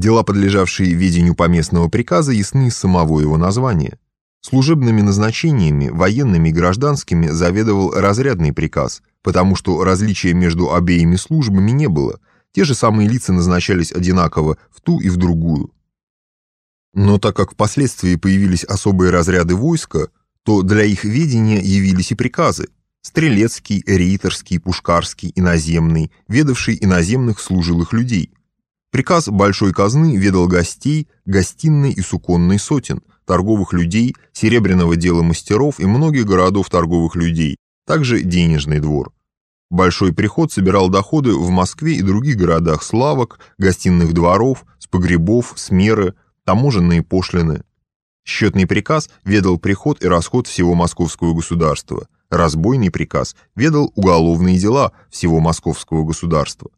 Дела, подлежавшие ведению поместного приказа, ясны из самого его названия. Служебными назначениями, военными и гражданскими, заведовал разрядный приказ, потому что различия между обеими службами не было, те же самые лица назначались одинаково в ту и в другую. Но так как впоследствии появились особые разряды войска, то для их ведения явились и приказы – стрелецкий, рейтерский, пушкарский, иноземный, ведавший иноземных служилых людей. Приказ большой казны ведал гостей, гостиной и суконной сотен, торговых людей, серебряного дела мастеров и многих городов торговых людей, также денежный двор. Большой приход собирал доходы в Москве и других городах с лавок, гостиных дворов, с погребов, с меры, таможенные пошлины. Счетный приказ ведал приход и расход всего московского государства. Разбойный приказ ведал уголовные дела всего московского государства.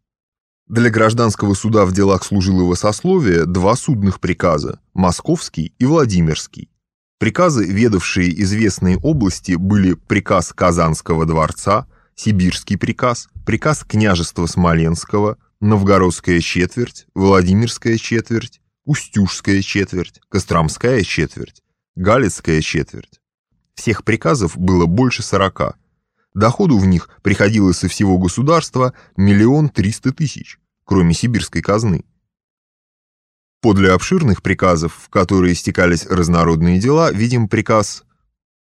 Для гражданского суда в делах служилого сословия два судных приказа – Московский и Владимирский. Приказы, ведавшие известные области, были приказ Казанского дворца, Сибирский приказ, приказ княжества Смоленского, Новгородская четверть, Владимирская четверть, Устюжская четверть, Костромская четверть, Галицкая четверть. Всех приказов было больше сорока. Доходу в них приходилось со всего государства миллион триста тысяч, кроме сибирской казны. Подле обширных приказов, в которые стекались разнородные дела, видим приказ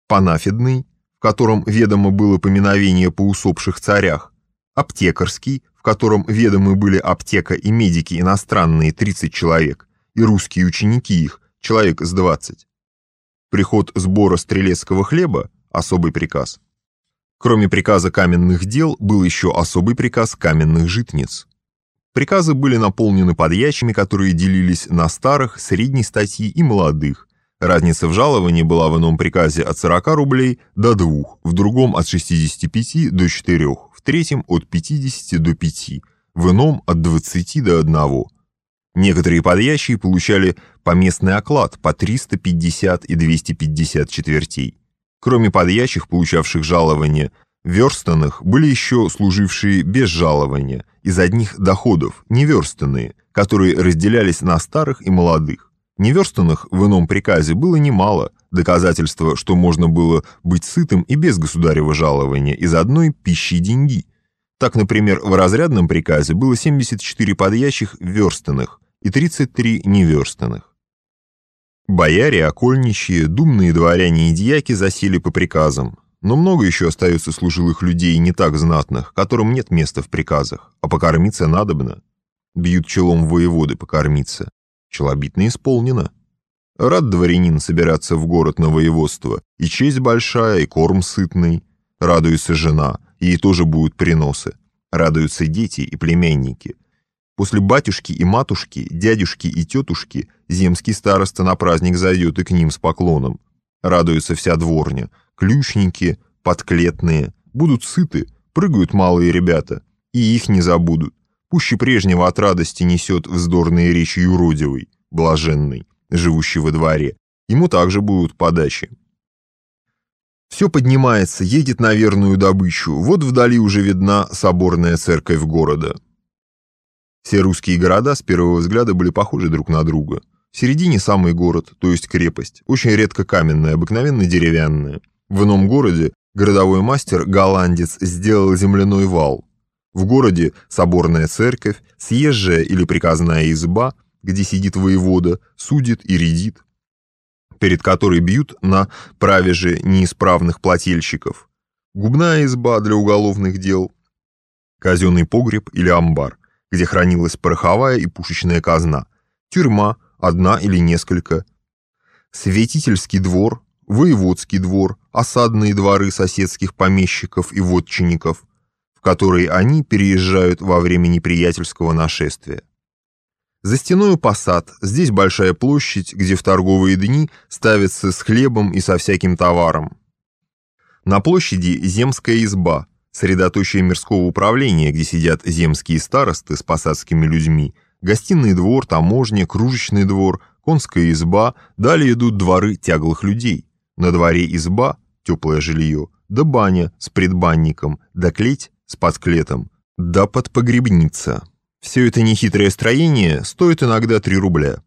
панафидный, в котором ведомо было поминовение по усопших царях, аптекарский, в котором ведомы были аптека и медики иностранные 30 человек, и русские ученики их, человек с 20. Приход сбора стрелецкого хлеба – особый приказ. Кроме приказа каменных дел, был еще особый приказ каменных житниц. Приказы были наполнены подьячими, которые делились на старых, средней статьи и молодых. Разница в жаловании была в ином приказе от 40 рублей до 2, в другом от 65 до 4, в третьем от 50 до 5, в ином от 20 до 1. Некоторые подьячие получали поместный оклад по 350 и 250 четвертей. Кроме подьячих, получавших жалование, верстанных были еще служившие без жалования, из одних доходов, неверстанные, которые разделялись на старых и молодых. Неверстанных в ином приказе было немало, доказательство, что можно было быть сытым и без государева жалования из одной пищи деньги. Так, например, в разрядном приказе было 74 подьячих верстанных и 33 неверстанных. Бояре, окольничьи, думные дворяне и дьяки засели по приказам, но много еще остается служилых людей не так знатных, которым нет места в приказах, а покормиться надобно. Бьют челом воеводы покормиться. Челобитно исполнено. Рад дворянин собираться в город на воеводство, и честь большая, и корм сытный. Радуется жена, ей тоже будут приносы. Радуются дети и племянники. После батюшки и матушки, дядюшки и тетушки земский староста на праздник зайдет и к ним с поклоном. Радуется вся дворня – ключники, подклетные, будут сыты, прыгают малые ребята, и их не забудут. Пуще прежнего от радости несет вздорные речи юродивый, блаженный, живущий во дворе. Ему также будут подачи. Все поднимается, едет на верную добычу. Вот вдали уже видна соборная церковь города. Все русские города с первого взгляда были похожи друг на друга. В середине самый город, то есть крепость, очень редко каменная, обыкновенно деревянная. В ином городе городовой мастер, голландец, сделал земляной вал. В городе соборная церковь, съезжая или приказная изба, где сидит воевода, судит и редит, перед которой бьют на правеже неисправных плательщиков. Губная изба для уголовных дел, казенный погреб или амбар, где хранилась пороховая и пушечная казна, тюрьма, одна или несколько, святительский двор, воеводский двор, осадные дворы соседских помещиков и вотчинников, в которые они переезжают во время неприятельского нашествия. За стеною посад, здесь большая площадь, где в торговые дни ставятся с хлебом и со всяким товаром. На площади земская изба, средоточие мирского управления, где сидят земские старосты с посадскими людьми, гостиный двор, таможня, кружечный двор, конская изба, далее идут дворы тяглых людей. На дворе изба, теплое жилье, да баня с предбанником, да клеть с подклетом, да подпогребница. Все это нехитрое строение стоит иногда 3 рубля.